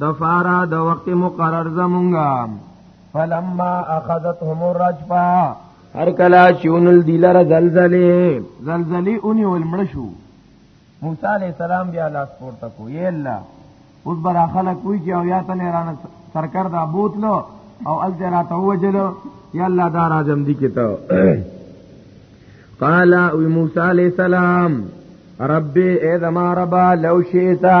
د فارا د وخت مقرر زمونږه فلما اخذتهم الرجفه هر کلا چونل دلر زلزله زلزله اونې ولمړشو موسی علی السلام بیا لاس پورته کو یې الله اوس برا خلک کوی چې او یا تنه رانه سرکر دا بوتلو او ال دې راته وجلو یا الله دا راځم دي کته قال او موسی علی السلام رب اے زما رب لو شئتا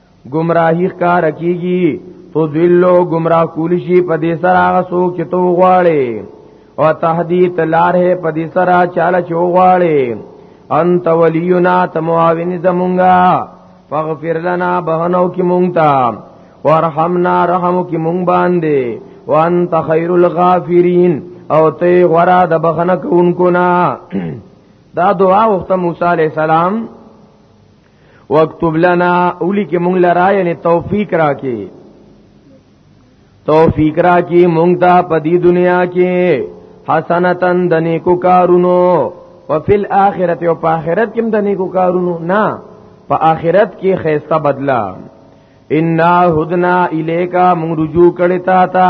گمراهی ښکار کیږي تو ذلو گمراه کول شي په دې سره هغه څوک چې تو غواړي او تهدید لار ہے په دې سره چاله چو غواړي انت ولینا تمواوین زمونږه فاغفر لنا بهنو کی مونږ تا وارحمنا رحم کی مونږ باندې وانت خیر الغافرین او ته غرا د بخنه کوونکو نه دا دعا وخت موسی علی السلام واكتب لنا اولی کې مونږ لرا یعنی توفیق راکې توفیق راکې مونږ ته په دې دنیا کې حسنتن د نیکو کارونو او فل اخرت او په اخرت کې د نیکو کارونو نه په اخرت کې خیسته بدلا ان هدنا الیکا مونږ رجوع کړی تا تا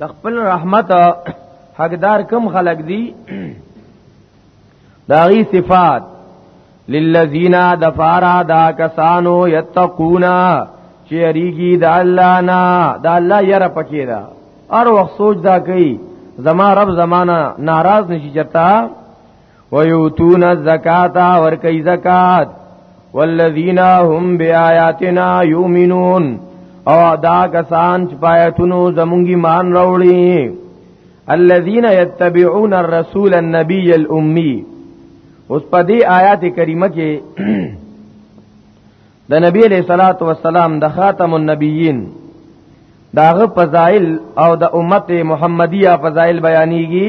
د خپل رحمت حقدار کم خلق دی داغي صفات للذین دفارا دا کسانو یتقونا چې اریږي د الله نه د الله یره پکې دا هر وخت سوچ دا کوي زما رب زمانہ ناراض نشي چتا ويؤتون الزکات ور کوي زکات والذین هم بیااتنا یؤمنون او دا کسان چې پایتونو زمونږ ایمان راوړي الذين يتبعون الرسول النبي الامي اوس په دې آیات کریمه کې د نبی علیہ الصلات والسلام د خاتم النبیین داغه فضائل او د امت محمدیه فضائل بیانېږي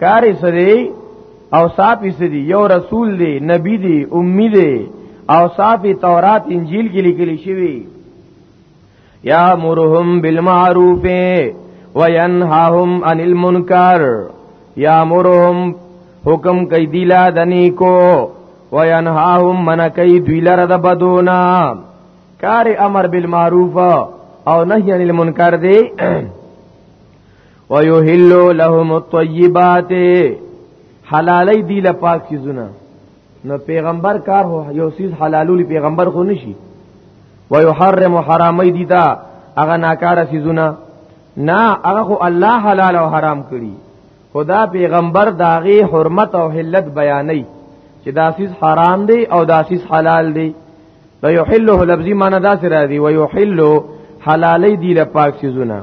کاری سری او صافی سری یو رسول دی نبی دی امی دی او صافی تورات انجیل کې لیکل شوی یا مرهم بالمعروف وینهاهم عن المنکر یا مرهم حکم کوي دی لا د نیکو وینهاهم من کوي دوی لره د بدونا کار امر بالمعروف او نهی عن المنکر دی ويحل لهم الطيبات حلالي دي لپاک چیزونه نو پیغمبر کار هو یو سیز حلالولی پیغمبر خو نشي ويحرم حرامي دي دا هغه ناکاره سیزونه نه هغه خو الله حلال او حرام کړی خدا پیغمبر داغه حرمت او حلت بیانې چې دا سیز حرام دی او دا سیز حلال دی ويحله لفظي معنی دا سره دی ويحله حلالي دي لپاک سیزونه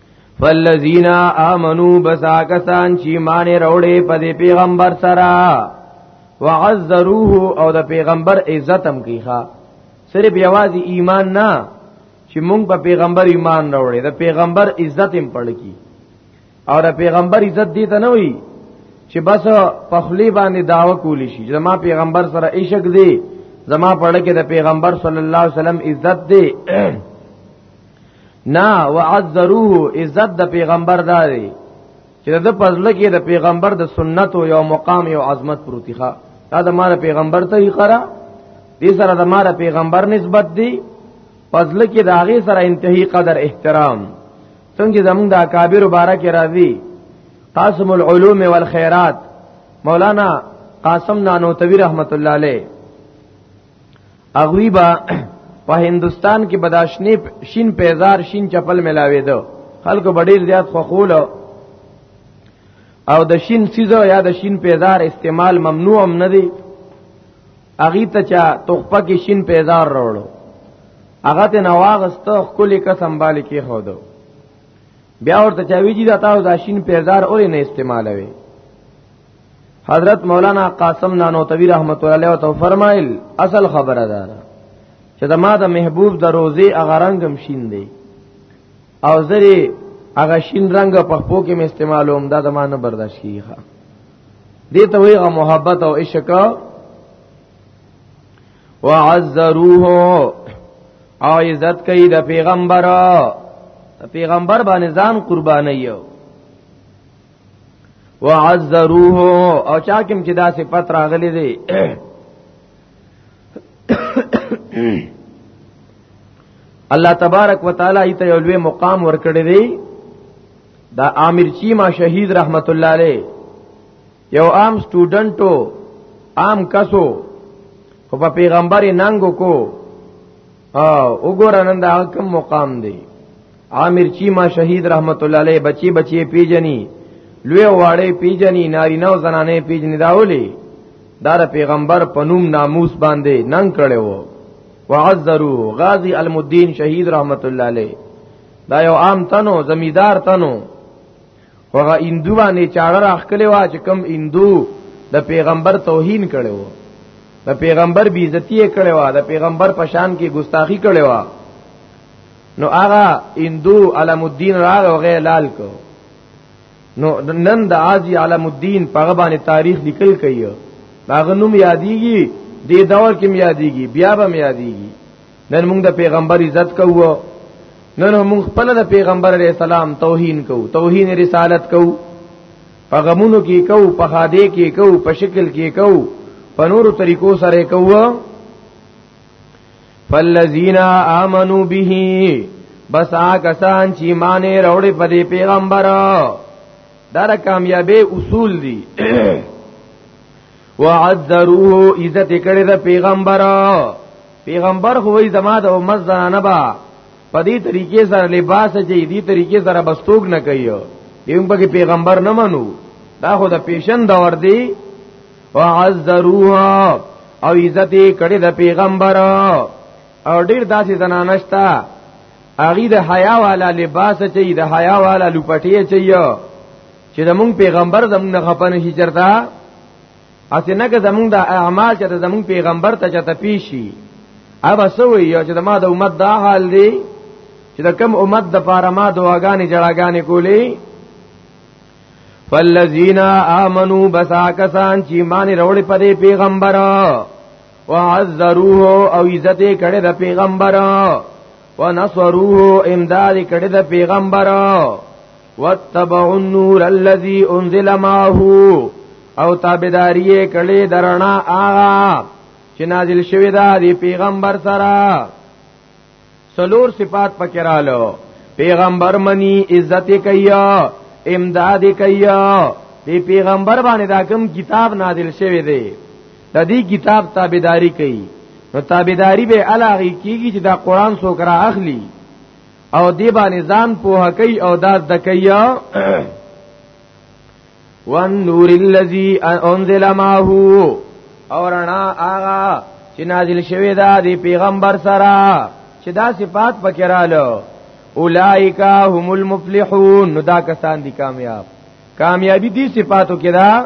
فالذین آمنو بسا کسان چې مان وروړي په دې پیغمبر سره وعذروه او د پیغمبر عزت هم کیخه صرف یوازې ایمان نه چې مونږ په پیغمبر ایمان راوړې د پیغمبر عزت هم پړ کی او د پیغمبر عزت دي ته نه وي چې بس په خلی باندې داوا کولی شي زما پیغمبر سره عشق دی زما پړ کې د پیغمبر صلی الله علیه وسلم عزت دی نا وعذروه عزت د پیغمبر داري چې د پزله کې د پیغمبر د سنت او یو مقام یو عظمت پروتي ښا دا د مار پیغمبر ته یې خره دې سره د مار پیغمبر نسبت دی پزله کې د هغه سره انتهي قدر احترام څنګه زمونږ د اکابر مبارک راضي قاسم العلوم والخيرات مولانا قاسم نانوتوی رحمت الله علیه اغوی با په هندستان کې بداشنی شین پیزار شین چپل ملاوي دو خلکو ډیر زیات خوخول او د شین سیزو یا د شین پیزار استعمال ممنوع هم نه دی اغي ته چا تخپه کې شین پیزار راوړو هغه ته نواغسته خپل کا سنبال کې خو دو بیا ورته چا ویجی دا تاسو دا شین پیزار اورې نه استعمالوي حضرت مولانا قاسم نانوتوی رحمت الله علیه تو فرمایل اصل خبره ده چې د ما د محبوب د روزي هغه رنگم شین دی او زری هغه شین رنگ په خپو کې م استعمالوم دا د ما نه برداشت کیږي دې ته ویغه محبت او عشق وعذروه او عزت کوي د پیغمبر پیغمبر باندې ځان قرباني یو وعذروه او چا کوم چې دا صفات راغلي دي الله تبارک وتعالى ایت یو لوی مقام ورکړی دی دا عامر چیما شهید رحمت الله علیه یو عام سټوډنټو عام کسو خو په پیغمبر ننګو کو ها وګور نن دا کوم مقام دی عامر چی ما شهید رحمت الله علیه بچی بچی پیجنی لوی واړې پیجنی ناری نو زنانه پیجنی داولی دار پیغمبر پنوم ناموس باندې ننګ کړو وعذرو غازی المدین شهید رحمت الله علیه دا یو عام تنو زمیدار تنو هغه هندو باندې چاړه راخکلې وا چې کم هندو د پیغمبر توهین کړي وو د پیغمبر بیزتی کړي وا د پیغمبر پشان کې ګستاخی کړي وا نو هغه هندو علم الدین راغ او غیر لال کو نو نن د عاجی علم الدین په غبان تاریخ لیکل کوي دا غنوم یادېږي د دور کې یادېږي بیا به یادېږي نن موږ د پیغمبر عزت کوو نن موږ خپل د پیغمبر علی السلام توهین کوو توهین رسالت کوو په غمونو کې کوو په خاده کې کوو په شکل کې کوو په نورو طریقو سره کوو فالذین آمنو به بس آکسان چې مانې راوړې په دې پیغمبر دا کامیابی اصول دي وعذروه عزت کړي د پیغمبر پیغمبر خو وی زما د امت زنانه با په دې طریقې سره لباس چې دې طریقې سره بستوګ نه کوي یوم پکې پیغمبر نه منو دا خو د پیشن دور دی وعذروها او عزت کړي د پیغمبر او ډیر داسې زنانه شتا اغي د حیا والا لباس چي د حیا والا لپټي چي چې زمونږ پیغمبر زمونږ نه خپه نشي چرتا اته نه که زمونږ د اعمال چې زمونږ پیغمبر ته چته پیشي ابا سوې یو چې ما د امت دا حال دی چې د کم امت د پاره ما دعاګانې جړاګانې کولې فالذین آمنو بسا کسان چې مان وروړي په دې پیغمبر وعذروه او عزت کړه د پیغمبر ونصروه امداد کړه د پیغمبر واتبعوا النور الذي انزل معه او تابعداري کړي درنا آغا چې نازل شوی دا دی پیغمبر سره سلور صفات پکې رالو پیغمبر منی عزت کیا امداد کیا دی پیغمبر باندې دا کوم کتاب نازل شوی دی د دې کتاب تابعداري کوي نو تابعداري به الهغه کیږي چې دا قران سو کرا اخلي او دی باندې ځان پوها کوي او داس د کوي وان نور الذی انزل معه اور انا آغا چې نازل شوی دا دی پیغمبر سره چې دا صفات پکې رالو اولائک هم المفلحون نو دا کسان دي کامیاب کامیابی دي صفاتو کې دا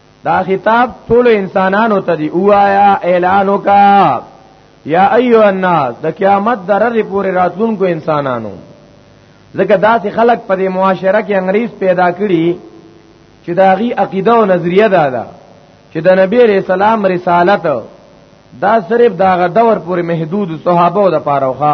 دا خطاب ټول انسانانو ته دی اوایا اعلانو کا یا ایو الناس د قیامت درر پورې راتلونکو انسانانو ځکه داسې خلک په دې معاشره کې انګریز پیدا کړي چې دا غي عقیده او نظریه ده دا چې د نبی رسول الله رسالت دا صرف دا غ دور پورې محدود صحابه او د پاروخه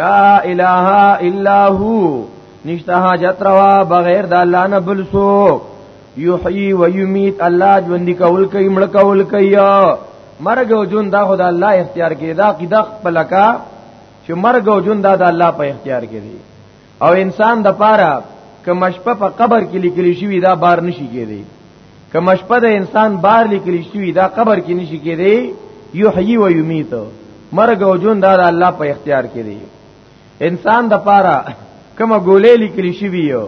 لا اله الا هو نشته حاجت روا بغیر د الله نه بل څوک یحیی و یمیت الله ژوند کول کوي مړ کول کوي مرګ او جون دا خدای الله اختیار کې دا قیدا پلکا چې مرګ او جون دا د الله په اختیار کې دي او انسان د پاره کمشپه په قبر کې لیکل شوی دا بار نشي کېدی کما شپه د انسان بار لیکل شوی دا قبر کې نشي کېدی یحیی و یمیت مرګ او جون دا د الله په اختیار کې دی انسان د پاره کما ګولې لیکل شوی یو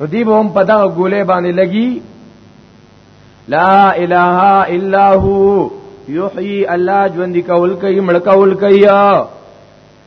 نو دی به هم په دا ګولې باندې لګي لا اله الا هو یحیی الله ژوند کول کوي مړ کول کوي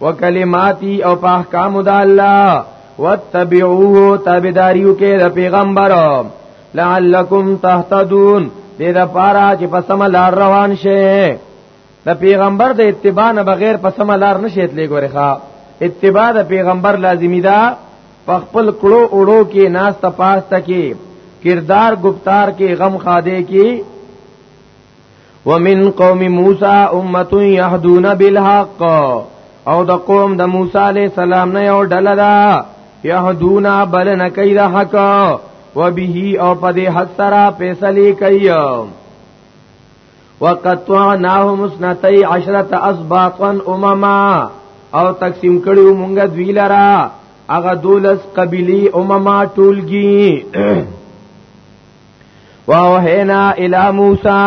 وکلماتی او په احکام د الله واتبعوه تابعداریو کې د پیغمبر لعلکم تهتدون دې د پاره چې په سم لار روان شي د پیغمبر د اتباع نه بغیر په سم لار نشیت لګوري ښا اتباع د پیغمبر لازمی ده په خپل کړو اوړو کې ناس تپاسته کې کردار گفتار کې غم خاده کې ومن قوم موسی امه يهدون بالحق او د قوم د موسی عليه السلام نه یو ډله ده يهدون بلنه کوي د حق وبه او په دې حق سره فیصله کوي وقطعناهم اثنتي عشرة اسباطا امما او تقسیم کړیو مونږ دوی لرا هغه دولس قبیلی امما ټولګي واوهینا الی موسی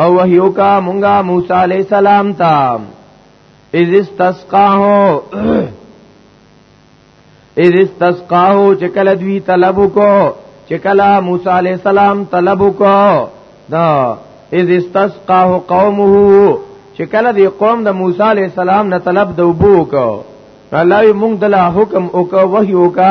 او وحیو کا مونږه موسی علی السلام ته اذ استسقاه اذ استسقاه چې کله دوی طلب کو چې کله موسی علی السلام طلب کو دا اذ استسقاه قومه چې کله دی قوم د موسی علی السلام نه طلب د وبو کو الله یې مونږ دلا حکم او کو وحی وکا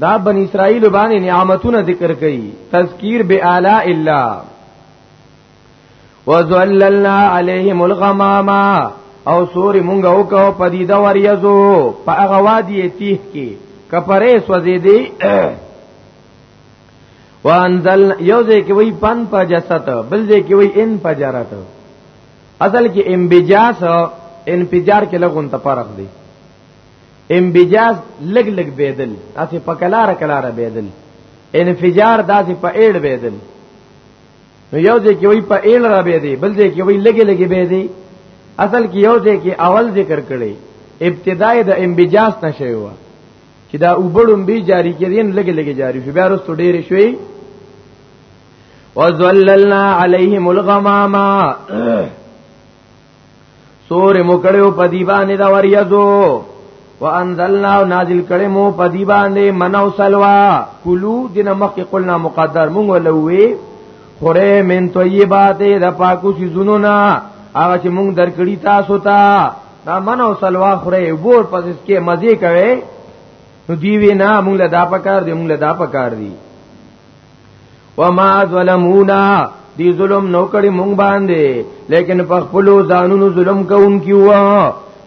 دا بنی اسرائیل باندې نعمتونه ذکر کړي تذکیر بیالا الا وذللنا علیهم الغماما او سوري مونږ او کو پدی دا وریزو په هغه وادی تیه کې کپره سوځې دی وانزل یو ځای کې وای پن په جسد بل ځای کې وای ان په جرات اصل کې امبجاس انفجار کې لغون ته فرق دی امبجاز لګ لګ بيدل تاسو په کلار کلار بيدل انفجار داسې په اړ بيدل نو یو ځای کې وای په اړ را بيدي بل ځای کې وای لګي لګي بيدي اصل کې یو ځای کې اول ذکر کړي ابتدای د امبجاز نشه و چې دا وبړم به جاری کړي نو لګي لګي جاری شو بیا وروسته ډېر شوي وذللنا عليهم الغمامه سور مو کړو په دی باندې دا وریزو وانزلنا نازل کړي مو په دی باندې منو سلوا کلو دنه مخ قلنا مقدر مونږ ولوي خوره من طیبات د پاکو سی زونونا هغه چې مونږ درکړی تاسو ته دا منو سلوا خوره ور پس اس کې مزه کوي نو دی وینا مونږ له دا پکار دی مونږ له دا پکار دی وما ظلمونا دی ظلم نو کړي مونږ باندې لیکن په خپل ځانونو ظلم کوونکی و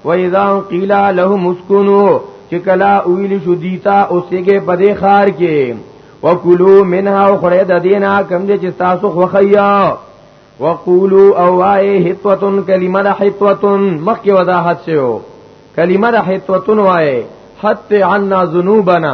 و اذا قیل لهم اسكنوا چې کلا ویل شو دیتا اوسېګه په دې خار کې وکلو منها او خړې د دینا کم دې چې تاسو خوخیا وقولو او وای حتوتن کلمه د حتوتن مخکې وضاحت شو کلمه د حتوتن وای حت عنا ذنوبنا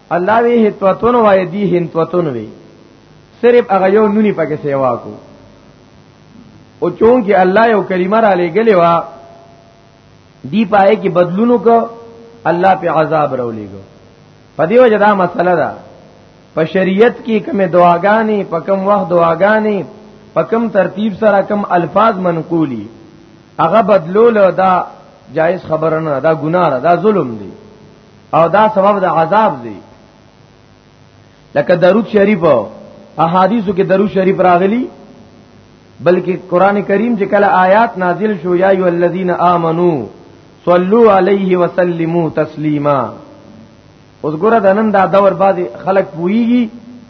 الله وی هتوتون وای دی هنتوتون وی صرف هغه یو نونی پکې سیوا کو او چون کې الله یو کلمه را لګلې وا دی پائے کې بدلونو کو الله په عذاب راولېګو په دې وجه دا مسله ده په شریعت کې کومه دعاګانې په کوم وخت دعاګانې په کوم ترتیب سره کوم الفاظ منقولی هغه بدلول دا جائز خبره نه دا ګناه ده دا ظلم دی او دا سبب د عذاب دی لکه درود شریف احادیثو کې درود شریف راغلی بلکې قران کریم چې کله آیات نازل شو یا ایو الذین آمنو صلو علیه وسلمو تسلیما اوس ګره د نن دا دور بعد خلک پوئږي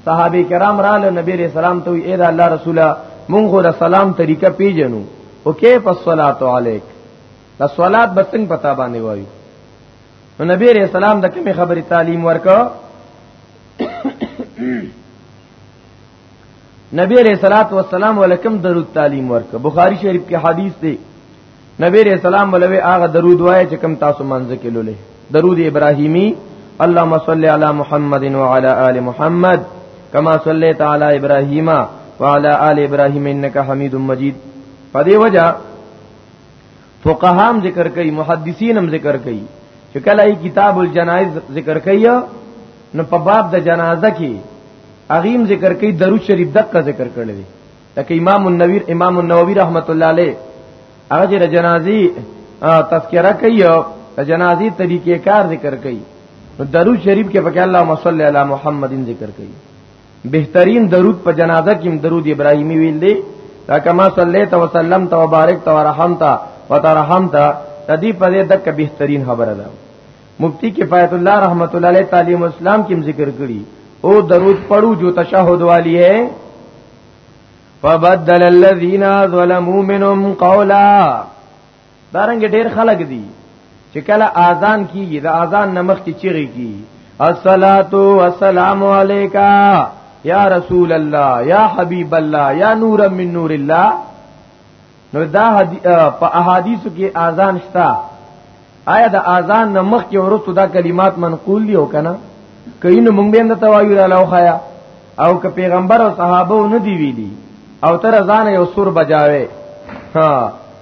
صحابه کرام را له نبی رسول سلام ته اے دا الله رسوله مونږ غره سلام طریقه پیجنو او کیف الصلاۃ علیک دا صلات بسنګ پتا باندې وایو نو نبی علیہ السلام د کومې خبرې تعلیم ورکړ نبی علیہ الصلات والسلام ولکم درود تعلیم ورک بخاری شریف کې حدیث دی نبی علیہ السلام ولوي هغه درود وای چې کم تاسو منځ کې لولې درود ابراهیمی اللهم صل علی محمد وعلى آل محمد کما صلیت علی ابراهیم وعلى آل ابراهیم انک حمید مجید په دې وجہ فقهام ذکر کوي محدثین هم ذکر کوي چې کله یې کتاب الجنایز ذکر کوي نو په باب د جنازه کې اغیم ذکر کوي درود شریف دقه ذکر کړل دي لکه امام النووي امام النووي رحمت الله علیه هغه چې جنازي تذکرہ کوي او جنازي طریقې کار ذکر کوي نو درود شریف کې پکې اللهم صل علی محمد ذکر کوي بهترین درود په جنازه کې درود ابراهیمی ویل دی دا کما صلیت و سلم تو بارک تو رحمتا و ترحمتا تدی په دې دک بهترین خبره ده مفتی کفایت الله رحمت الله علیه تعلیم اسلام کې ذکر کړی او درود پڑھو جو تشہد والی ہے فبدل الذين ظلموا منهم قولا دارنګ ډیر خلک دي چې کله اذان کیږي د اذان نمخ کې چیغي کی الصلات والسلام علیکا یا رسول الله یا حبیب الله یا نور من نور الله نو دا په احادیثو کې اذان شتا آیا د اذان نمخ کې ورته دا کلمات منقول دي او کنه کین مونږ به اند توایو را لوخایا او که پیغمبر او صحابه نه دی ویلي او تر ځان یو سور بجاوي ها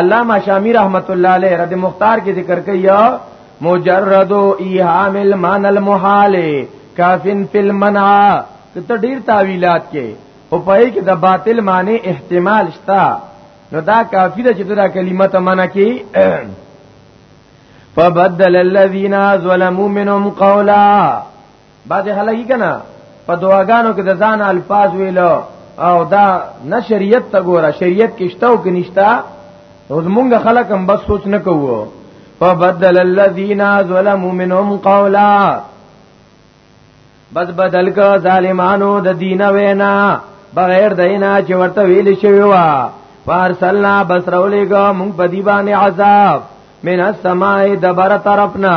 علامہ شامی رحمت الله علیه رد مختار کې ذکر کیا مجرد ایهام المن المحال کافن فی المنع کته ډیر تعویلات کې او پای کې د باطل معنی احتمال شتا نو دا کافی ده چې دا کلمه ته معنی کې فبدل الذين ظلموا منهم قولا بعد هلګي کنه په دعاګانو کې د ځان الفاظ ویل او دا نه شریعت ته ګوره شریعت کې شته او کې نشتا او موږ خلک هم بس سوچ نه کوو فبدل الذين ظلموا منهم قولا بس بدل کا ظالمانو د دین وینا بغیر دینا چې ورته ویل شوی وا فارسلنا بس رولېګا مونږ په دی باندې عذاب من السماء دبر طرفنا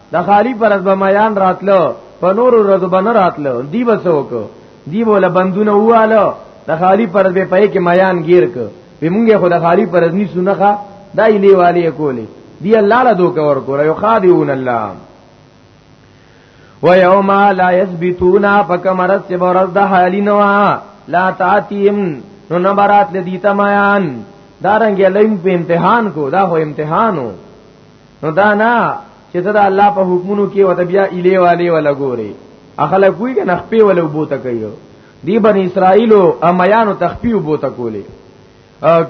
د خالی پر از بمیان راتلو په نور ورځو باندې راتلو دی بسوک دی بوله بندونه واله د خالی پر به پې کې میان گیر ک به مونږه خو د خالی پر از ني سنخه دای لی والی کولی دی الله له دوک ور کول یو خادعون الله و یوم لا یثبتون فکمرت سبرز د حالی نوا لا تاتیم نو نبرات لدی تمایان دارنګ لیم په امتحان کو دا هو امتحانو نو دا نه چې ته د الله په حکمونو کې وته بیا اله والے ولا ګوري اخلا کوی کنه خپې ولا وبوته کوي دی بن اسرائیل او امیانو تخپی وبوته کولی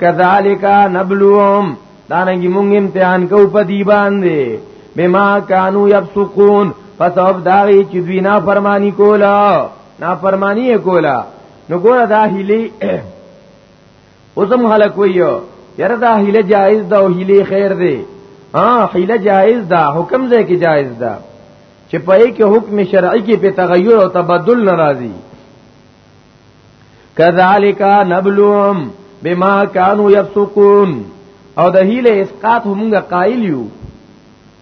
کذالک نبلوهم دانګي مونږ امتحان کو په دی باندې بما کانو یفسقون فسبب داغي چې دوی نه فرمانی کولا نه فرمانی کولا نو ګوره دا هلی اوسم خلک ویو یره دا حیله جایز ده او حیله خیر ده ها حیله جایز ده حکم ځای کې جایز ده چې په یې کې حکم شرعي کې په تغیر او تبدل ناراضي کذالک نبلوهم بما كانوا يفسقون او د هیله اسقاط همغه قائل یو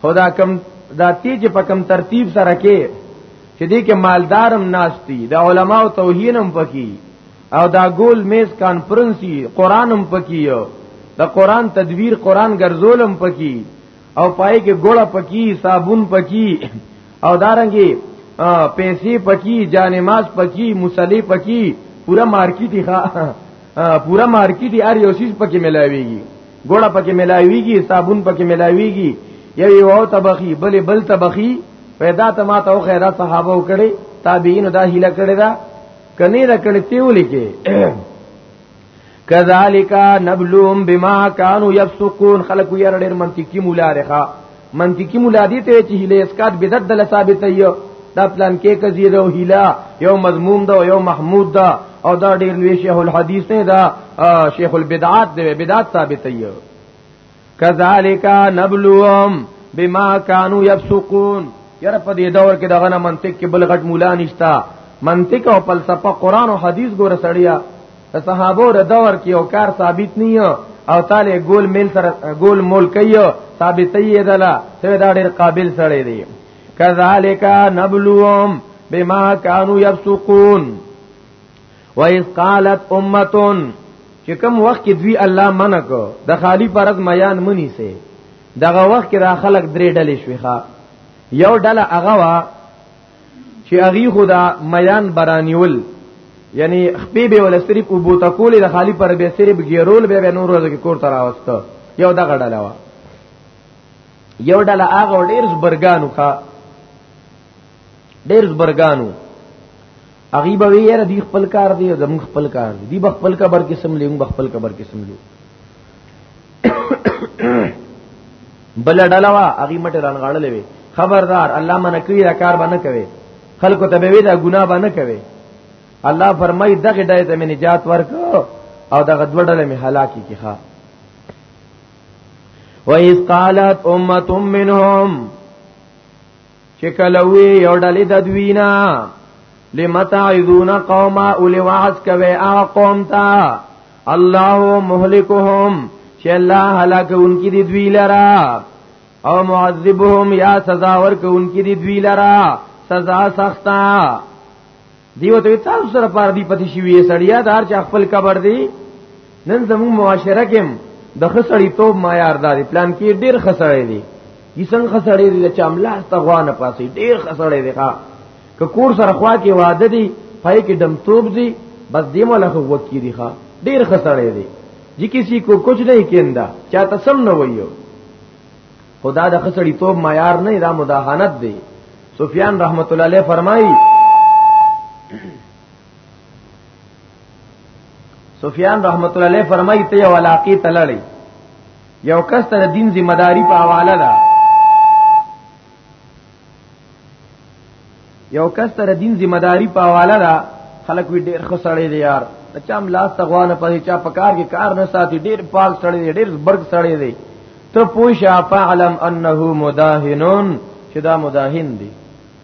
خدا کم دا تیج په کم ترتیب سره کې چې دې کې مالدارم ناشتي د علماو توهینم پکې او دا ګول میز کانفرنسي قرانم پکې د قران تدویر قران ګرځولم پکې او پای کې ګوړه پکې صابون پکې او دارنګي پیسې پکې جانماز پکې مصلی پکې پورا مارکیټي ښا پورا مارکیټي ار یو شیز پکې ملاويږي ګوړه پکې ملاويږي صابون پکې ملاويږي یو یو طبخي بلې بل طبخي پیدا ته ما ته خیرات صحابه وکړي تابعین دا هیله کړی دا کني را کړی تیولې کې کذالک نبلوم بما كانوا يفسقون خلق یې ډېر منطقي مولا رخا منطقي مولا دي ته چې هله اسقات بدعت دل ثابت یو دا پلان کې کزیر او هلا یو مضموم دا یو محمود دا او دا ډېر لوی شیخ الحدیث نه دا شیخ البدعات دی بدعت ثابت یو کذالک نبلوهم بما كانوا يفسقون یره په دې دور کې دغه منطق کې بل غټ مولا نشتا منطق او فلسفه قران او حدیث ګوره سړیا د صحابو د دور کې او کار ثابت نه او تعالی ګول میل سره ګول مول کوي ثابت یې دلا ته دا ډېر قابل سړی دی کذالک نبلوهم بما كانوا يفسقون وایس قالت امتون چې کوم وخت کې دوی الله منع کو د خالی پرز میان منی سي دغه وخت کې دا خلک درې ډلې شوي ښا یو ډله هغه وا چې هغه خدا میان برانیول یعنی خپې به ول صرف او بوتا کولې د خالی پر به صرف ګیرول به نور ورځ کې کور تر اوسته یو دغه ډله وا یو ډله هغه ډیر زبرګانو ښا ډېر زبرګانو اغي به ویره دی خپل کار دی زمون خپل کار دی دی خپل قبر کې سم لیون خپل قبر کې سم لیو بل ډلوا اغي مټه رانغړلې وي خبردار الله منه کوي را کار باندې کوي خلکو ته به وی دا ګناه باندې کوي الله فرمای دغه ډای ته مې نجات ورکو او دغه دوړل مې هلاکی کی ښا وَإِذْ قَالَتْ أُمَّةٌ مِّنْهُمْ چې کله وی یو ډلې د دوی نه لمتعذون قوما اول وعظ کوي هغه قوم ته الله مهلكهم چې الله هلاکونکي دي دوی لرا او معذبهم یا سزا ورکونکي دي دوی لرا سزا سخته دیو ته تاسو سره پاره دی پتی شي وی سړیا دار چې خپل قبر دی نن زمو معاشره کې د خسړی توب معیار داري پلان کې ډیر خسړی دی یې څنګه خسړی دی چې املا استغوانه پاسي ډیر خسړی دی ښا که کور سره خوا کې واده دی پای کې دم توب دی بس دې مولا خو وکی دی ښا ډیر خسړی دی جی کسی کو کچھ نہیں کیندا چاته سم نه ویو خدا د خسړی توب معیار نه دا مداهنت دی سفیان رحمت الله علیه فرمایي سفیان رحمت الله علیه فرمایي ته یو علاقه تلړی یو کس ته دین ذمہ داری په حواله ده یو کس تر دین ذمہ داری په حواله ده خلک وی ډیر خسړې دی یار چا ملاس تغوانه پدې چا په کار کې کار نه ساتي ډیر پاک سړې دی ډیر برګ سړې دی ته پوښه فعلم انه مداهنون چې دا مداهن دی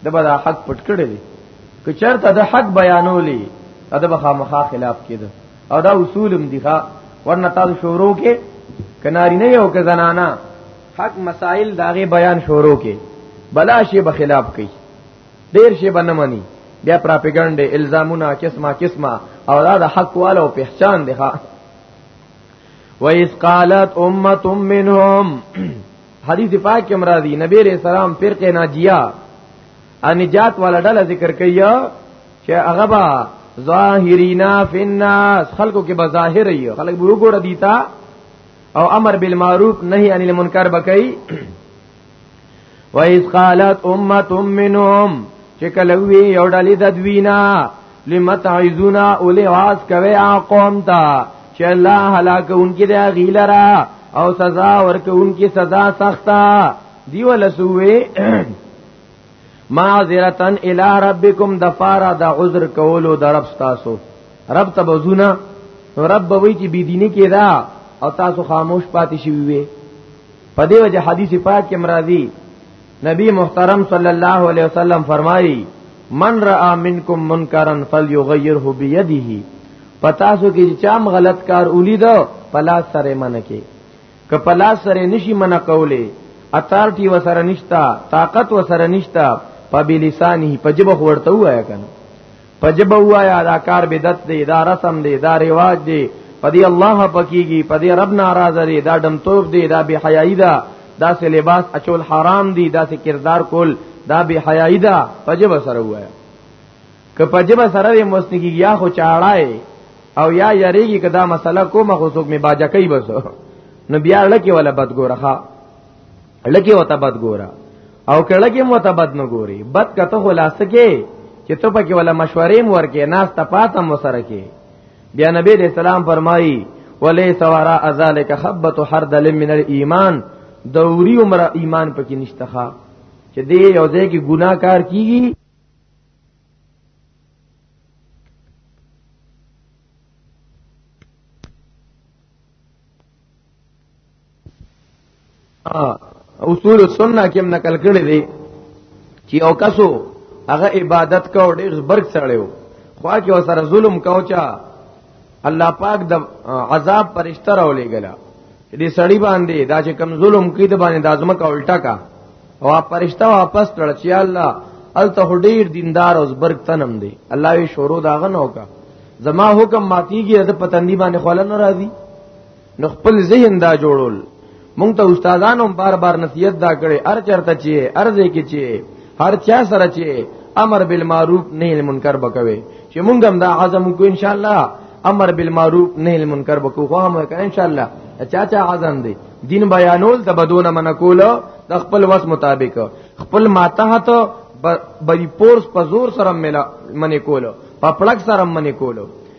د بل حق پټ کړی دی که چرته د حق بیانولې ادب خامخا خلاف کېده او دا اصولم دي ورنه تاسو شروع کې کناری نه یو که زنانا حق مسائل داغه بیان شروع کې بلا شی به خلاف کوي ډیر شی به نه مني بیا پراپګاندا الزامونه قسمه قسمه او دا د حق والو پہچان دی ها وَإِذْ قَالَتْ أُمَّةٌ مِّنْهُمْ حدیث پاک کې مرادي نبی رسول سلام فرقه ناجیه انجات والا ډله ذکر کیا چې هغه با ظاهرینا فی الناس خلکو کې بظاهر یو خلک به وګوره دیتا او امر بالمعروف نهي عن المنکر بکای وایس قالت امه منهم چې کله وی یو ډلې د دوینا لمتعذونا اولی واس کوي قوم ته چې الله هلاک انکی دی غیلرا او سزا ورکه انکی سزا سخته دیو لسوې معذرتن الی ربکم دفارا د عذر کولو د رب تاسو رب تبوزونا نو رب وی چې بيدینی کیدا او تاسو خاموش پاتې شوی وي په دې وجه حدیث پاک کې مرادی نبی محترم صلی الله علیه وسلم فرمایي من را منکم منکرن فلیغیره بيدیه پتا سو کې چې چام غلط کار اولی دا پلا سره منکه که په لاس سره نشي منع کولی اتارټي وسره نشتا طاقت وسره نشتا په بلسانه په جبه ورته وایا کنه په جبه وایا دا کار بدعت دی دا رسم دی دا رواج دی په دې الله پکېږي په دې رب ناراضه دی دا دم توپ دی دا بے حیايي ده دا سه لباس اچول حرام دی دا سه کردار کول دا بے حیايي ده په جبه سره وایا که په جبه سره یې مستګي یا خو چاړای او یا یریږي کدا مسله کومه خو څوک می باجه کوي بس نو بیا لکه ولا بد ګورخه لکه وته بد ګورا او کله کې مو ته بد نه ګوري بد کته خلاص کې چې ته پکې ولا مشورې مور کې ناس ته پاته مو سره کې بیا نبی دې سلام فرمایي ولې سوارا ازالک خبت حردل من الايمان دوری عمر ایمان پکې نشته ښا چې دې یو ځای کې ګناکار کیږي اصول السنه کې نقل کړی دی چې او کسو هغه عبادت کو ډېر برګ سړیو خوا کې وسره ظلم کاوچا الله پاک د عذاب پرشتہ راولې غلا دې سړی باندې دا چې کم ظلم کوي د باندې د ازمه کا الټا کا او پرشتہ واپس کړ چې الله الته ډیر دیندار او زبرګ تنم دی الله یې شورو داغه نو کا زما حکم ماتیږي د پتندی باندې خلل ناراضي نو خپل ذهن دا جوړول مونږ ته استادانو بار بار نصیحت دا کړي ار چرته چی ارزه کې چی هر چا سره چی امر بالمعروف نهی منکر بکوي چې مونږ هم دا عزم کو ان شاء الله امر بالمعروف نهی منکر بکو خو هم وکړه ان شاء الله چا چا عزم دی دین بیانول ته بدون من کول د خپل وس مطابق خپل ماته ته بری پورس په زور سره ملا منې کول په پړک سره منې کول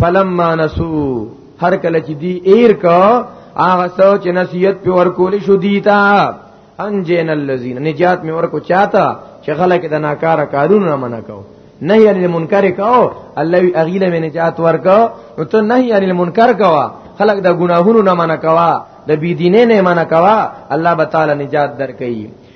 فلما نسو هر کله چې دی ایر کا هغه سوچ نصیحت په ور کول شو دیتا انجین الذین نجات می ورکو چاته چې خلک د ناکاره کارونه منع کو نهی عن المنکر کو الله وی اغیله می نجات ورکو نو ته نهی عن المنکر کوا خلک د ګناهونو نه منع کوا د بی دینه نه منع کوا الله تعالی نجات درکې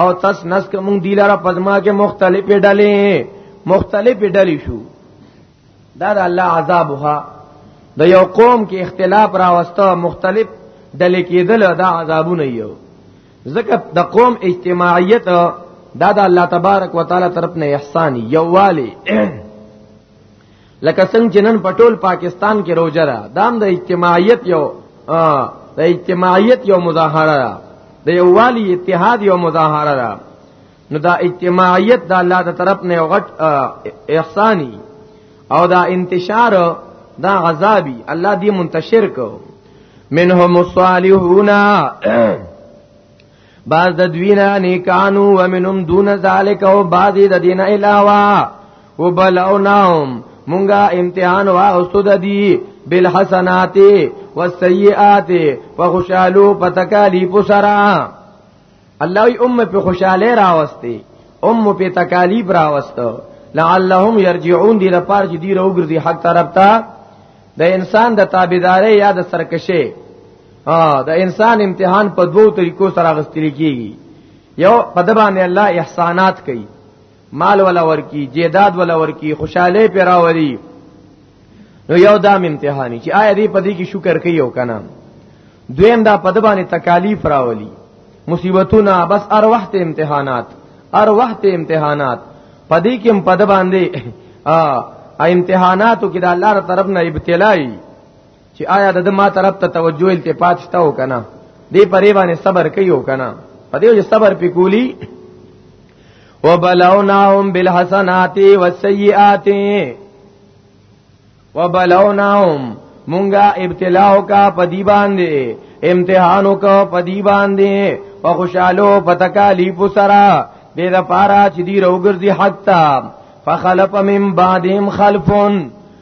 او تس نس کوم دی لاره پزما کې مختلف ډلې مختلف ډلې شو دا د الله عذاب وها د یو قوم کې اختلاف راوسته مختلف ډلې کېدل دا عذابونه یو ځکه د قوم اجتماعیت دا د الله تبارک وتعالى طرف نه احسان یوالی لکه څنګه چې نن پټول پاکستان کې روزه را دام د اجتماعیت یو د اجتماعیت یو مظاهره را د یو والی اتحاد یو مظاهره را نو دا اجتماعیت د الله د طرف نه یو غټ احسانی او دا انتشار دا عذابی الله دی منتشر کو منهم الصالحون بعض د دوینا نیکانو ومنهم دون ذالک او بعض د دین علاوه وبلوناهم مونږه امتحان واغستو د دی بالحسنات والسیئات فخشالو پتکالیف سرا الله ای امه په خوشاله راوستي امه په تکالیف راوستو لعلهم يرجعون دی لپاره چې دی راوګرځي حق طرف ته د انسان د تابعداري یا د سرکشه ها د انسان امتحان په دوو طریقو سره غستل کیږي یو په د باندې الله احسانات کوي مال ولا ورکی جیداد ولا ورکی خوشاله پیراوري نو یو دام امتحاني چې آیا دې په دې کې شکر کوي او کنه دویم دا په د باندې تکالیف راولي مصیبتونه بس ار وخت امتحانات ار وخت امتحانات په دې کې په د باندې امتحاناتو کې د الله تر طرف نه ابتلای چې آیا د ما طرف ته توجه التفات شته او کنه دې پرې باندې صبر کوي او کنه په دې صبر پکولي وبلوناهم بالحسنات والسيئات وبلوناهم مونږه ابتلا وکا پدی باندې امتحان وکا پدی باندې په خوشالو په تکالیف سره دې د پارا چې دی روګرځي حق تا فخلف من بعدهم خلفون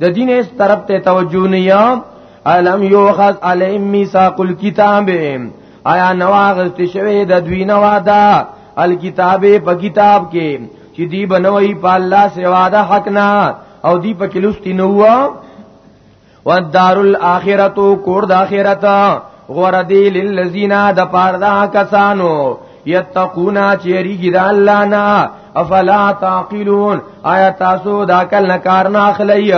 د دین اس طرف ته توجه نه یا علم یوخذ علی میثاق الكتاب آیا نواغست شوی د دوی نوادا الکتاب په کتاب کې چې دی بنوي په الله سوا د حق نه او دی په کلوستی نو ودار الاخرته کور د اخرت غور دی للذین د پاره دا کسانو یتقونا چیریږي د الله نه افلا تعقلون آیا تاسو دا کل نه کار نه اخلي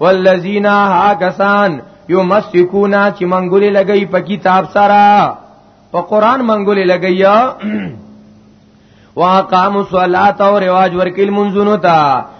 والذین هاکسان یمسکونا چې منګولې لګي په کتاب سره په قران منګولې لګي واقاموا الصلاة او رواج ورکل منځونو ته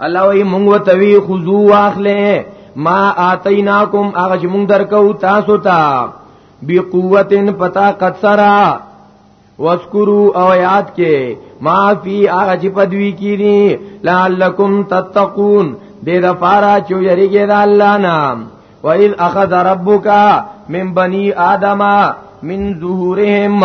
الله وی مونږ وتوی خذو واخله ما اتیناکم هغه چې مونږ درکو تاسو ته بی قوتن پتا قد سرا وذکرو او یاد کې ما فی هغه چې پدوی کینی لعلکم تتقون دې د پارا چې یریږي د الله نام و اذ اخذ ربک من بنی آدم من ظهورهم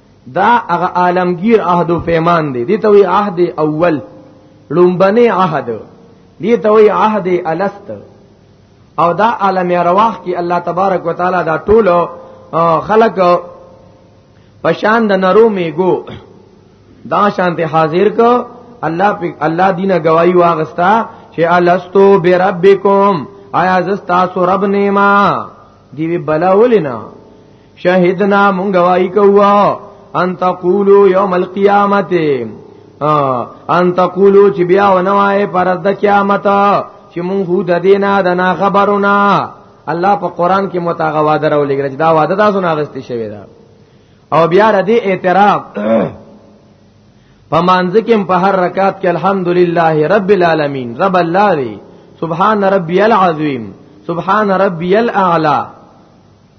دا هغه عالمگیر عهد او پیمان دی دي ته وی عهد اول لومبنه عهد دي ته وی عهد الست او دا عالم ارواح کې الله تبارک وتعالى دا ټول خلق پشان د نرو میګو دا شانت حاضر کو الله په الله دینه گواہی واغستا چې الستو بربکم آیا زستا سو رب نیما دیوی بلا ولینا شهدنا مونږ وای کوو ان تقولو یوم القیامت ان تقولو چې بیا ونوای پر د قیامت چې مونږ هو د دینا د نا خبرونه الله په قران کې متاغه وعده راولېږي دا وعده تاسو نه غستې شوی دا او بیا ردی اعتراف پمانځ کې په هر رکعت کې الحمدلله رب العالمین رب الله دی سبحان ربی العظیم سبحان ربی الاعلی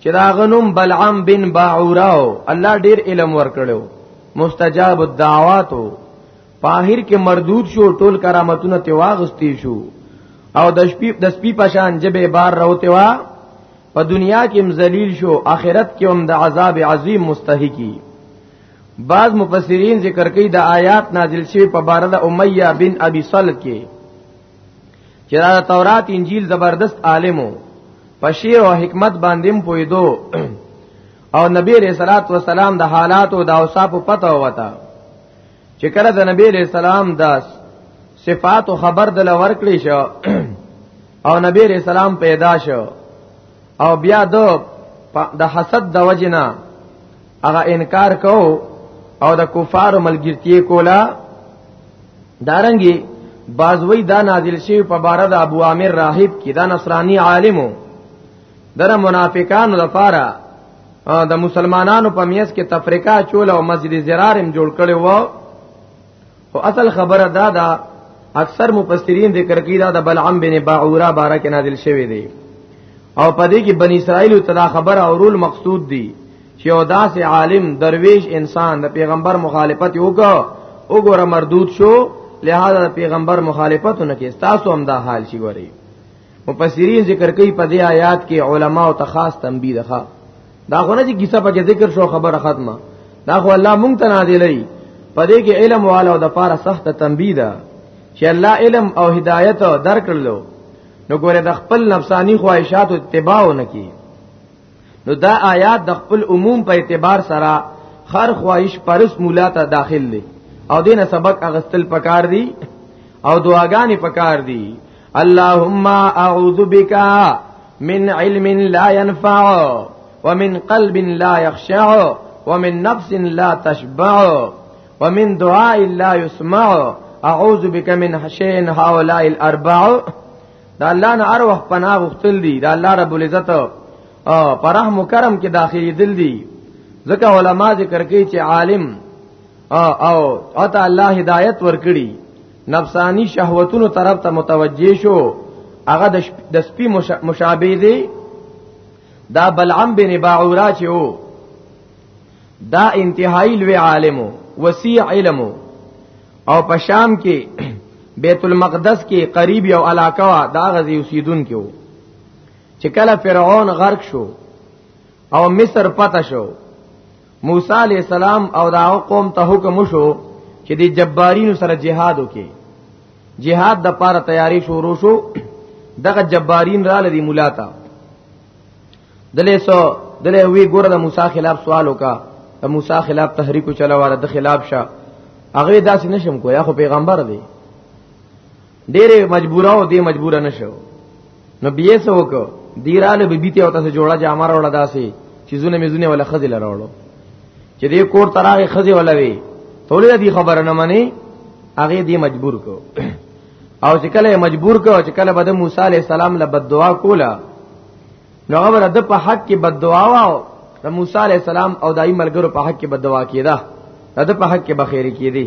چې دا غنوم بلعم بن باعوراو الله ډیر علم ورکړو مستجاب الدعواتو پاهر کې مردود شو ټول کرامتونه ته واغستی شو او د شپې د سپي پشان جبه بار راوته وا په دنیا کې مذلیل شو آخرت کې هم د عذاب عظیم مستحقي بعض مفسرین ذکر کوي د آیات نازل شوی په بار د امیہ بن ابي صلت کې چې دا تورات انجیل زبردست عالمو په شعر او حکمت باندې هم پویدو او نبی رسول الله والسلام د حالات او د اوصاف پته وتا چې کله د نبی رسول السلام د صفات او خبر د لور کړی شو او نبی رسول السلام پیدا شو او بیا دو د حسد د وجنا هغه انکار کو او د کفار ملګرتي کولا دارنګي بازوی دا نازل شوی په بار د ابو عامر راهب کې دا نصرانی عالمو در منافقانو لپاره د مسلمانانو په میس کې تفریقه چول او مسجد زرارم جوړ کړي وو او اصل خبره دا دا اکثر مفسرین ذکر کوي دا د بلعم بن باعوره بارک نازل شوی دی او پدې کې بنی اسرائیل ته دا خبره اورول مقصود دی چې او داسې عالم درویش انسان د پیغمبر مخالفت وکړ وګوره مردود شو لہذا د پیغمبر مخالفت نه کې تاسو هم دا حال شي وري مفسرین ذکر کوي په دې آیات کې علما او تخاص تنبیه ده دا خو نه چې کیسه پکې ذکر شو خبره ختمه دا خو الله مونږ ته نه دی لای پدې کې علم والا او د پاره سخت تنبیه ده چې الله علم او هدایت درکړلو نو ګوره د خپل نفسانی خواهشات او اتباع نه کی نو دا آیات د خپل عموم په اعتبار سره خر خواهش پرس مولا ته داخل دي او دینه سبق اغستل پکار دي او دعاګانې پکار دي اللهم اعوذ بك من علم لا ينفع ومن قلب لا يخشع ومن نفس لا تشبع ومن دعاء لا يسمع اعوذ بك من شيء هؤلاء الاربع دا الله نه اروح پناه غختل دي دا الله رب العزت او پرحم کرم کې داخلي دل دي ځکه علما ذکر کوي چې عالم او او ته الله هدایت ورکړي نفسانی شهوتونو طرف ته متوجه شو هغه د سپی مشابه دی دا بلعم بن باعورا چې وو دا انتهایی لوی عالم وسیع علم او په شام کې بیت المقدس کې قریب یو علاقه وا دا غزي اوسیدون کې وو چې کله فرعون غرق شو او مصر پته شو موسی علی السلام او دا قوم ته حکم شو چې د جبارینو سره جهاد وکي جهاد د پاره تیاری شروع شو دغه جبارین را لدی مولا ته دلې سو دلې وی ګور د موسی خلاف سوال وکا د موسی خلاف تحریک چلاواله د خلاف شه هغه داسې نشم کویا خو پیغمبر دی ډېرې مجبوره او دې مجبوره نشو نو بیا څه وکړو دیراله به بیته او تاسو جوړه جامه راوړه داسې چیزونه میزونه ولا خزل راوړو چې دې کور تراغه خزه ولا وی ټولې دې خبره نه مانی هغه دې مجبور کو او چې کله مجبور کو چې کله بده موسی علی السلام له بد دعا کولا نو هغه د په حق کې بد دعا واو د موسی علی السلام او دای ملګرو په حق کې بد دعا کیده د په حق کې بخیر کیدی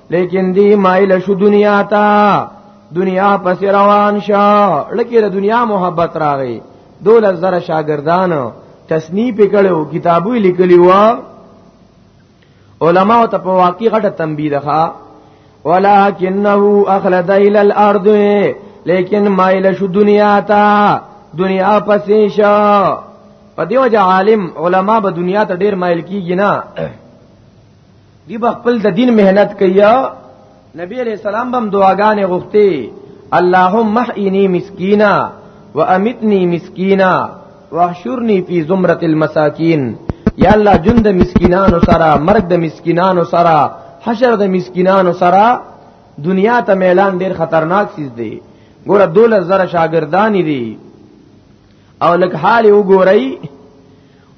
لیکن دی مایل شو دنیا تا دنیا پس روان شا لکه د دنیا محبت راغی دول زره شاگردان تصنیف کړو کتابو لیکلی و علماء ته په واقع غټه تنبیه ده ولکنه اخلد الى الارض لیکن مایل شو دنیا تا دنیا پسې شا په دیو عالم علما به دنیا ته ډیر مایل کیږي نه دی خپل د دین مهنت کوي نبی علیہ السلام بم دعاګانې غوښتي اللهم احینی مسکینا وامتنی مسکینا واحشرنی فی زمرۃ المساکین یا الله جون د مسکینانو سره مرګ د مسکینانو سره حشر د مسکینانو سره دنیا ته اعلان ډیر خطرناک چیز دی ګوره دوله زره شاګردانی دي او لک حال وګورئ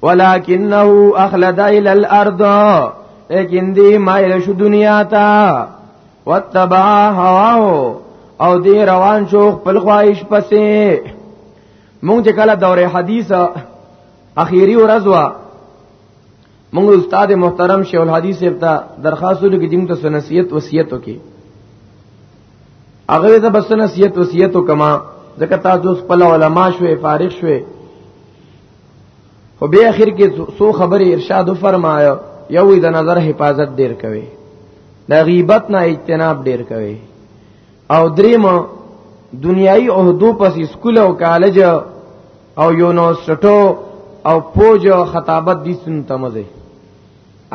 ولکنه اخلد الى الارض لیکن دی مایل شو دنیا تا واتبع هواه او دی روان شو خپل خواهش پسې مونږ چې کله دوره حدیثه اخیری ورځ وا موږ استاد محترم شیخ الحدیث ابتا درخواست لګی جنگ ته نصیحت وصیت وکي هغه ته بس نصیحت وصیت وکما ځکه تاسو خپل علما شوي فارغ شوي خو به اخر کې سو خبره ارشاد فرمایو یو د نظر حفاظت ډیر کوي د غیبت نه اجتناب ډیر کوي او دریم دنیایي عہدو پس سکول او کالج او یونیورسټو او پوج او خطابت دي سنت مزه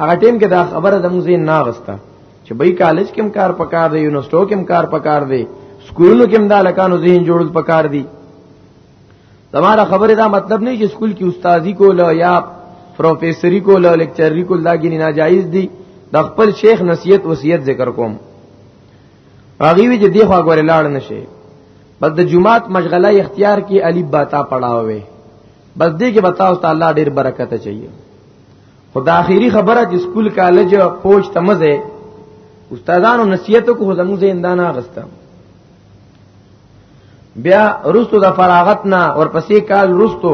هغه ټیم کې دا خبره د موږ نه غستا چې بای کالج کې کار پکار دی یونیورسټو کې کار پکار دی سکولونو کې دا لکانو ذهن جوړل پکار دی تمہارا خبره دا مطلب نه چې سکول کې استادی کول یا پروفیسوری کول لیکچرری کول دا ګینه ناجایز دی د خپل شیخ نصیحت وصیت ذکر کوم هغه وی چې دی خو غوړې لاړ نشي بس د جمعات مشغله اختیار کی علی باتا پڑھاوي بس دې کې بتاو تعالی ډیر برکت چاهیه خو د اخیری خبره چې سکول کالج پوج تمزه استادانو نصیحت کو زموږ زندانه غسته بیا رستو د فراغت نه اور پسې کال رستو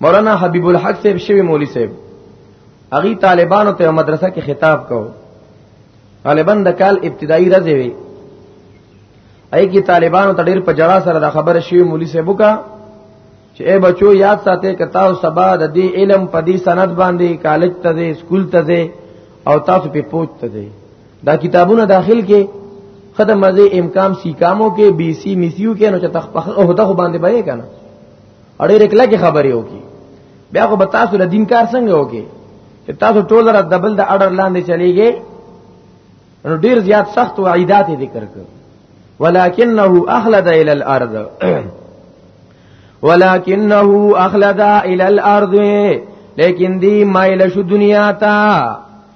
مولانا حبیب الحق صاحب شوی مولی صاحب اغي طالبانو ته مدرسه کې خطاب کو غالبا د کال ابتدایي ورځ وي اې کې طالبانو ته ډېر په جړا سره دا خبره شوی مولوی صاحب کا چې اے بچو یاد ساتئ ک تاسو سبا د دې علم په دې سند باندې کالج ته ځئ سکول ته ځئ او تاسو په پوج ته ځئ دا کتابونه داخل کې خدای مزه امکان سیکامو کې بی سی میسیو کې نو چې تخ په هدا خو باندې بای کنه اړې رکلا کې خبرې وکي بیا خو به تاسو له دین کار څنګه وکي چې تاسو ټول را دبل د اډر لاندې چلیږي نو ډیر زیات سخت وعیدات ذکر کړ ولکنه اخلد الى الارض ولکنه اخلد الى الارض لیکن دی مایل شو دنیا ته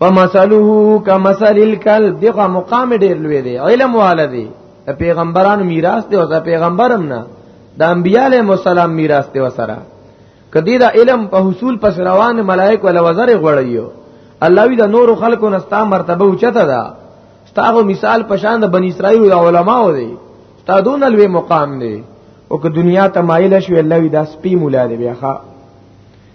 فمثله كمثل الكلب دغه مقام ډیر لوی دی علم والا دی پیغمبرانو میراث دی او پیغمبرم نه د انبیاله مسالم میراث دی وسره کدی دا علم په حصول پس روان ملائک ول وزر غړیو الله وی دا نور خلکو نستا مرتبه اوچته ده ستاغو مثال پشان د بنی اسرائیل او علماو دی تا دون الوی مقام دی او که دنیا تمایل شو الله وی دا سپی مولا دی بیا ښا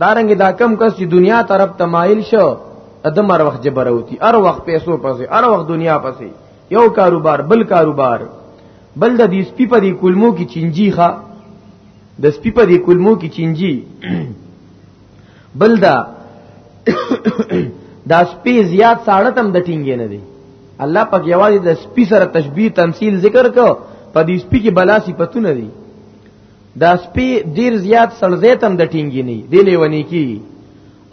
دارنګ دا کم کس چې دنیا طرف تمایل شو د مر وخت جبروتی ار وخت پیسو پسې ار وخت دنیا پسې یو کاروبار بل کاروبار بل د دې سپی په دې کلمو کې چنجي ښا د سپی په دې کلمو کې چنجي بل دا دا سپی زیات ساړه تم د ټینګې نه دی الله پاک یوازې د سپی سره تشبیه تمثيل ذکر کو په دې سپی کې بلا صفاتونه دي دا سپی ډیر زیات سړزیتم د ټینګی نه دی لیونی کی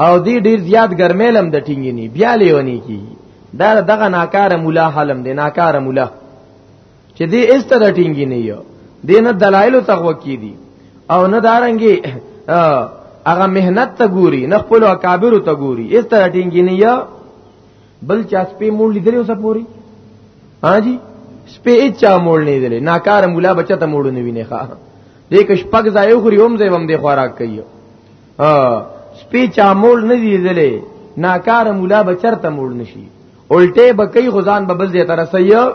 او دی ډیر زیات ګرمیلم د ټینګی نه بیا لیونی کی دا دغه ناکار مولا حلم دی ناکار مولا چې دی است د ټینګی نه یو دینه دلایل تغو کی دی او نه دارنګي هغه مهنت ته ګوري نه خپل اکابر ته ګوري است د ټینګی نه یو بل چا سپې مور لیدلې اوسه پوری هاجی سپې چا مور نه لیدلې ناکار مولا بچا ته مور نه ویني ښا دې کښ پګ ځای خوري هم ځای هم دې خوراک کوي ها سپې چا مور نه لیدلې ناکار مولا بچر ته مور نشي الټه بکې خدان به بل دې تر سيو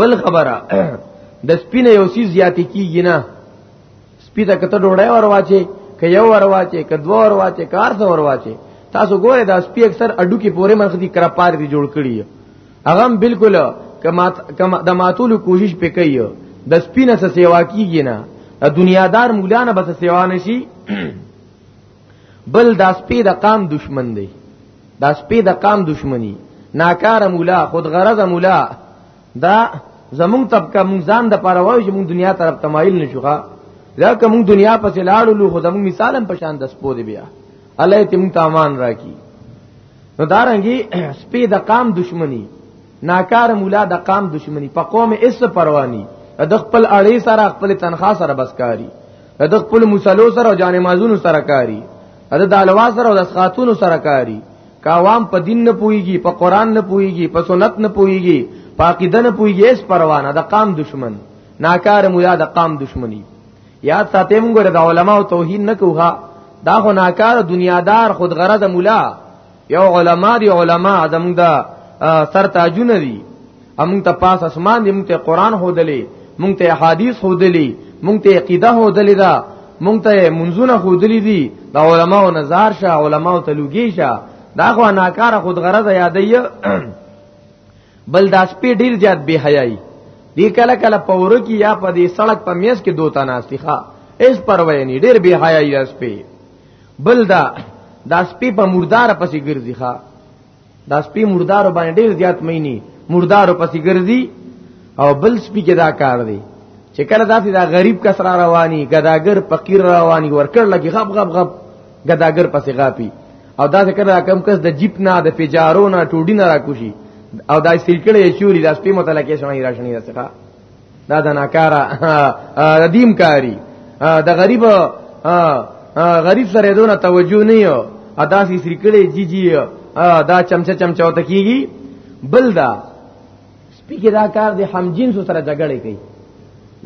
بل خبره د سپینه یو سی زیاتې کیږي نه سپی ته کته ډوړای ورواچې ک یو ورواچې ک دوه ورواچې کار څو ورواچې تاسو ګوره دا سپی اکثر اډو کې پوره منخ دي کرا پار دي جوړ کړی هغه بالکل کما کما د ماتول کوشش پکې د سپینه سیوا کیږي نه دنیادار مولانا بس سیوا نشي بل دا سپی د قام دشمن دی دا سپی د قام دشمنی ناکار مولا خود غرض مولا دا زمون طبقه مون ځان د پاره وایو چې مون دنیا طرف تمایل نشوخه ځکه مون دنیا پسې لاړو لو خو زمون مثالم په شان د سپو دی بیا الله ته مون تامان راکی نو دارنګي سپی د قام دشمنی ناکار مولا د قام دشمنی په قوم اس پروانی د خپل اړې سره خپل تنخوا سره بسکاری د خپل مصالو سره او جان مازونو سره کاری د دالوا سره او د خاتونو سره کاری کاوام په دین نه پويږي په قران نه پويږي په سنت نه پويږي په عقیده نه پويږي اس پروانه د قام دشمن ناکار مو یا د قام دشمنی یاد ساتم ګره د علماو توهین نه کوه دا خو ناکار دنیادار خود غرض مولا یو علما دی علما زموږ دا سر تاجونه دي موږ ته پاس اسمان دي موږ ته قران هودلې موږ ته احادیث هودلې موږ ته عقیده هودلې دا موږ ته منځونه هودلې دي دا علماو نظر شه علماو ته لوګي شه دا خو ناکاره خود غرض یادې بل دا سپی ډیر زیات بے حیاي دی کله کله پور کی یا په دې سړک په میس کې دوتا ناستیخه اس پروايي ډیر بے حیاي اس په بل دا دا سپی په مردار پسې ګرځي ښا دا سپی مردار باندې ډیر زیات مینی مردار پسې ګرځي او بل سپی کې دا کار دی چې کله داسې دا غریب کس را رواني ګداګر فقیر رواني ورکړ لګي غب غب غب ګداګر پسې غاپي او دا ذکر کم کس د جیپ نه د فجارو نه ټوډی نه راکوشي او دا سلکړې چوری دا سپی متلکه شمه راشنی راڅخه دا د ناکاره دیم کاری د غریب غریب سره دونه توجه نه یو ادا سی سری کړي جی جی دا چمچه چمچه وته کیږي بل دا سپی کې دا کار دی هم جنس سره جګړه کوي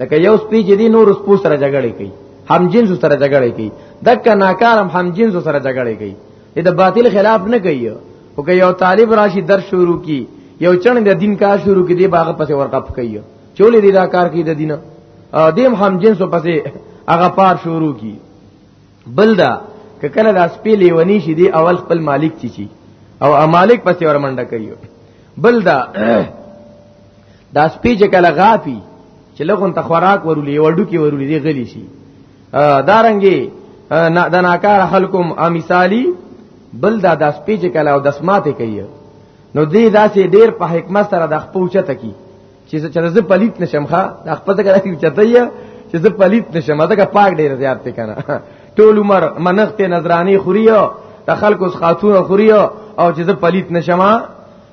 لکه یو سپی چې دی نور سپو سره جګړه کوي هم جنس سره جګړه کوي دک ناکارم هم جنس سره جګړه کوي دا باطل خلاف نه کوي او که یو طالب راشي در شروع کی یو چن د دین کار شروع کی دی باغ پسې ورقف کوي چولې دی دا کار کوي د دینه دیم هم جنس پسې هغه پار شروع کی بل دا که کله د سپی لیونی شي دی اول خپل مالک چی چی او مالک پسې ورمنډه کوي بل دا دا سپی چې کله غافي چې لغون ته خوراک ورولې وډو کې ورولې دی غلی شي دارنګي نا د ناکار خلکم امثالی بل دا د سپی چې کله او د سماته کوي نو دې داسې ډیر په حکمت سره د خپل چته کی چې چې زه پلیت نشم ښا د خپل څنګه راځي چته یې چې زه پلیت نشم دا که پاک ډیر زیات ته کنه ټول عمر منخت نظرانی خوري او د خلکو خاتون خوري او چې زه پلیت نشم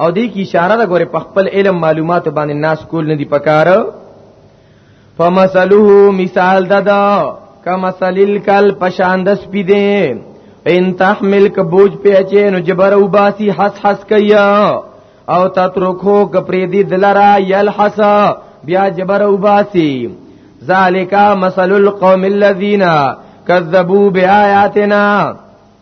او دې کی اشاره ده ګوره په خپل علم معلومات باندې ناس کول نه دی پکار فمثله مثال ددا کما سلیل کل پشاند سپی دې ان تحمل ک بوج په اچې نو جبر او باسی حس حس کیا او تترکو ک پری دی دلرا یلحس بیا جبر او باسی ذالک مثل القوم الذین کذبوا بیااتنا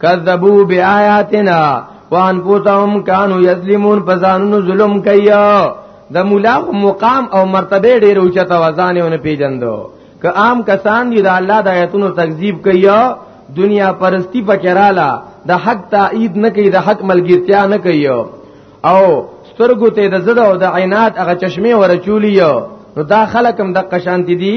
کذبو بیااتنا وان پوتهم کانو یظلمون پزانو ظلم کیا د مولا مقام او مرتبه ډیر اوچته وزانونه پیجندو که عام کسان دی د الله د آیتونو تکذیب کیا دنیا پرستی پکرالا د حق تایید نه کوي د حق ملګرتیا نه کوي او سترګو ته د زړه او د عینات هغه چشمه ورچولی نو دا خلکم د قشانتی دی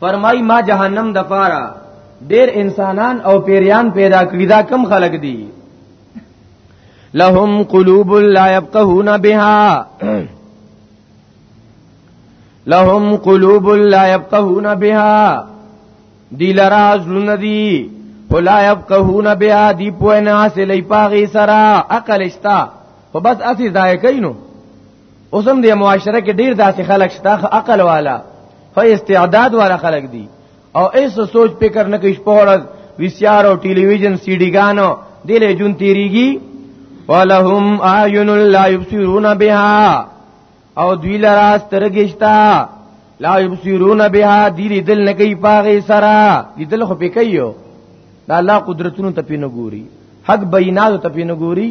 فرمای ما جهنم د پاره ډیر انسانان او پیریان پیدا کړی دا کم خلق دي لهم قلوب لا يفقهون بها لهم قلوب لا يفقهون بها دی لرا زلون دی فلا يفقهون بها دی پوه نه حاصلې پاغي سرا عقل اشتا خو بس اسی ځای کینو اوس هم د معاشره کې ډیر داسې خلک شته خو عقل والا خو استعداد والا خلک دي او ایس سوچ فکر نه کوي په اړه وی سی آر او ټلوي ویژن سی ډی ګانو دله جون تیریږي ولهم اعین لا یبصرون بها او دوی لرا سترګشتا لا یبصرون بها دی دل نه کوي پاغه سرا دی دل خو پکایو دا الله قدرتونو ته پینو ګوري حق بیناتو ته پینو ګوري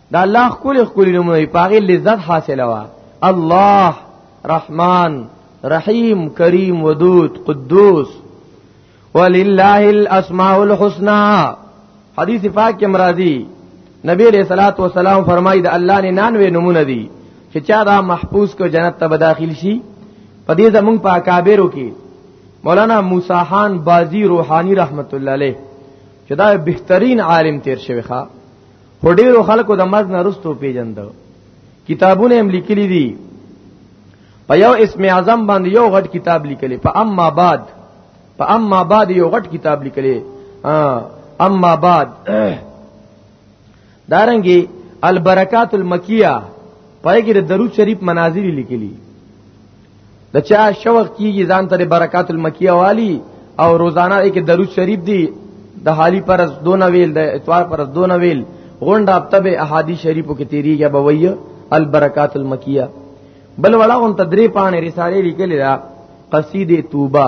دا الله خپل خپل نومونه پاغي لذت حاصله وا الله رحمان رحیم کریم ودود قدوس ولله الاسماء الحسنى حدیث پاک کې مرادی نبی علیہ الصلات والسلام فرمایي د الله نه نانوي نمونه دي چې چا دا محفوظ کو جنت ته داخل شي په دې زمونږ په اکابرو کې مولانا موسی خان بازی روحانی رحمت الله علیه چې دا بهترین عالم تیر شوی ښا خو ډیرو خلکو د مرګ نه رستو پیجند کتابونه هم لیکلي دي په یو اسم اعظم باندې یو غټ کتاب لیکلی په اما بعد په اما بعد یو غټ کتاب لیکلی اما بعد دارنګي البرکات المکیه پای کې د درود شریف منازل لیکلي د چا شوق کیږي ځان ته برکات المکیه والی او روزانه کې درود شریف دی د حالی پر از دو نویل د اتوار پر از دو نویل غونډه ابتب احادیث شریفو کې تیریږي به وایي البرکات المکیه بل وړه غون تدری پانه رساله لیکلی دا قصیده توبه